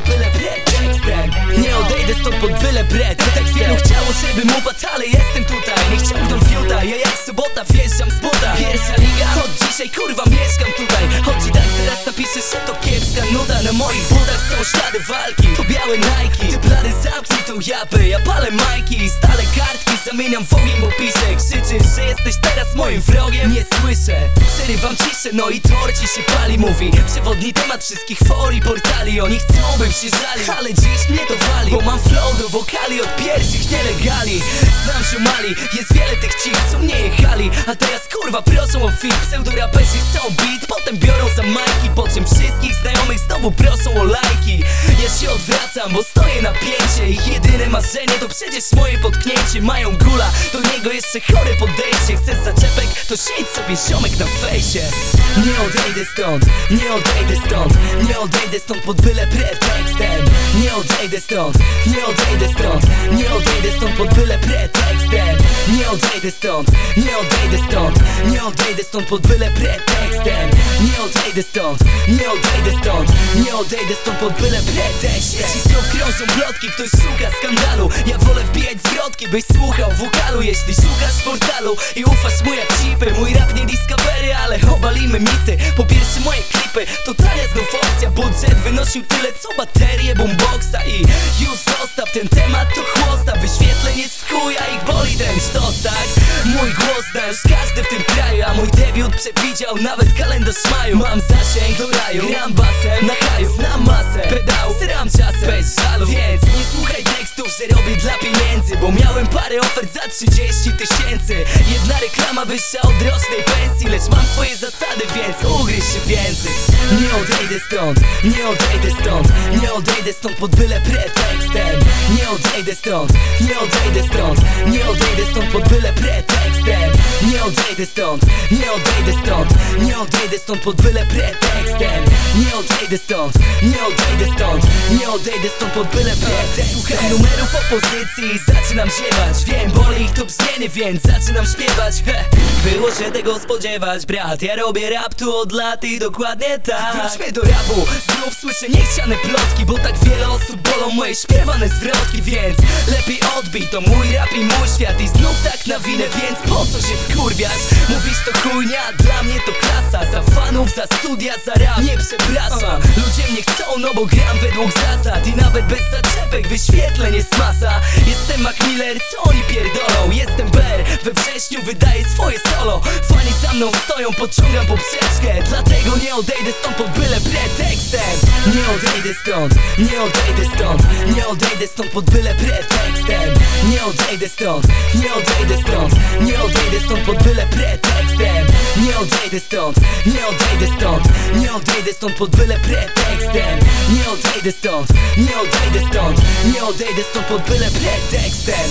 byle pretekstem Nie odejdę stąd pod byle pretekstem Tak wielu chciało, żeby mowa, ale jestem tutaj. Niech ciągną fiuta, ja jak sobota wjeżdżam z buta. Pierwsza liga, od dzisiaj kurwa mieszkam tutaj. Choć i tak teraz napiszę, że to kiepska nuda. Na moich budach są ślady walki, to białe Nike Ty plany zamknij tą japę, ja palę majki i stale kartki zamieniam w ogień, bo piszę Krzyczysz, że jesteś teraz moim wrogiem. Nie słyszę Przerywam ciszę, no i torci się pali Mówi, przewodni temat wszystkich forii, portali. Oni chcą, bym się żalił Ale dziś mnie to wali Bo mam flow do wokali od pierwszych nielegali. Znam się mali, jest wiele tych cich, co mnie jechali. A teraz kurwa proszą o fit Pseudoraperzy chcą beat, potem biorą za majki Po czym wszystkich znajomych znowu proszą o lajki Odwracam, bo stoję na pięcie Ich jedyne marzenie to przecież moje potknięcie. Mają gula, do niego jeszcze chore podejście. Chcesz zaczepek, to siedź sobie ziomek na fejsie. Nie odejdę stąd, nie odejdę stąd Nie odejdę stąd pod byle pretekstem. Nie odejdę stąd, nie odejdę stąd Nie odejdę stąd pod byle pretekstem. Nie odejdę stąd, nie odejdę stąd Nie odejdę stąd pod byle pretekstem Nie odejdę stąd, nie odejdę stąd Nie odejdę stąd pod byle pretekstem Jeśli znów krążą plotki, ktoś szuka skandalu. Ja wolę wbijać zwrotki, byś słuchał wokalu Jeśli szukasz portalu i ufasz mu jak chipy Mój rap nie discovery, ale obalimy mity. Po pierwsze moje klipy, to tania znów opcja. Budżet wynosił tyle co baterie Mój głos zna już każdy w tym kraju A mój debiut przewidział nawet kalendarz maju. Mam zasięg do raju, gram basem na haju Znam masę, pedał, sram czasem. Bez żalu Więc nie słuchaj tekstów, że robię dla pieniędzy Bo miałem parę ofert za 30 tysięcy. Jedna reklama wyższa od rocznej pensji Lecz mam swoje zasady, więc ugryź się w język. Nie odejdę stąd, nie odejdę stąd Nie odejdę stąd pod byle pretekstem. Nie odejdę stąd, nie odejdę stąd Nie odejdę stąd pod byle pretekstem Nie odejdę stąd, nie odejdę stąd Nie odejdę stąd pod byle pretekstem. Nie odejdę stąd, nie odejdę stąd Nie odejdę stąd pod byle pretekstem. Słucham numerów opozycji zaczynam ziewać. Wiem, boli ich to brzmienie, więc zaczynam śpiewać. He, Było się tego spodziewać, brat. Ja robię rap tu od lat i dokładnie tak. Wróćmy do rapu, znów słyszę niechciane plotki Bo tak wiele osób bolą moje śpiewane zwrotki Więc lepiej odbij, to mój rap i mój świat I znów tak nawinę, więc po co się wkurwiać? Mówisz to chujnia, dla mnie to klasa. Za fanów, za studia, za rap, nie przepraszam Ludzie mnie chcą, no bo gram według zasad. I nawet bez zaczepek wyświetleń jest masa. Jestem Mac Miller, co oni pierdolą? Jestem Bear, we wrześniu wydaję swoje solo. Fani za mną stoją, podciągam poprzeczkę. Dlatego nie odejdę stąd pod byle pretekstem. Nie odejdę stąd, nie odejdę stąd. Nie odejdę stąd pod byle pretekstem. Nie odejdę stąd, nie odejdę stąd. Nie stąd pod byle pretekstem. Nie odejdę stąd, nie odejdę stąd. Nie odejdę stąd pod byle pretekstem. Nie odejdę stąd, nie odejdę stąd. Nie odejdę stąd pod byle pretekstem